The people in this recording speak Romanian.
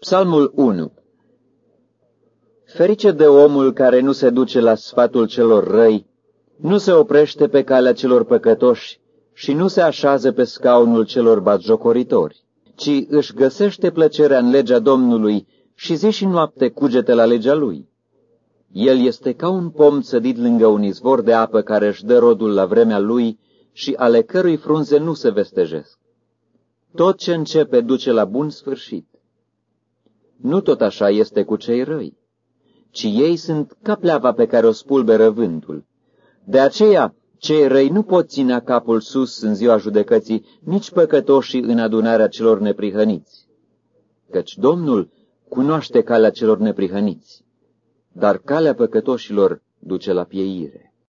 Psalmul 1 Ferice de omul care nu se duce la sfatul celor răi, nu se oprește pe calea celor păcătoși și nu se așează pe scaunul celor batjocoritori, ci își găsește plăcerea în legea Domnului și zi și noapte cugete la legea lui. El este ca un pom sădit lângă un izvor de apă care își dă rodul la vremea lui și ale cărui frunze nu se vestejesc. Tot ce începe duce la bun sfârșit. Nu tot așa este cu cei răi, ci ei sunt ca pleava pe care o spulberă vântul. De aceea, cei răi nu pot ține capul sus în ziua judecății, nici păcătoșii în adunarea celor neprihăniți. Căci Domnul cunoaște calea celor neprihăniți, dar calea păcătoșilor duce la pieire.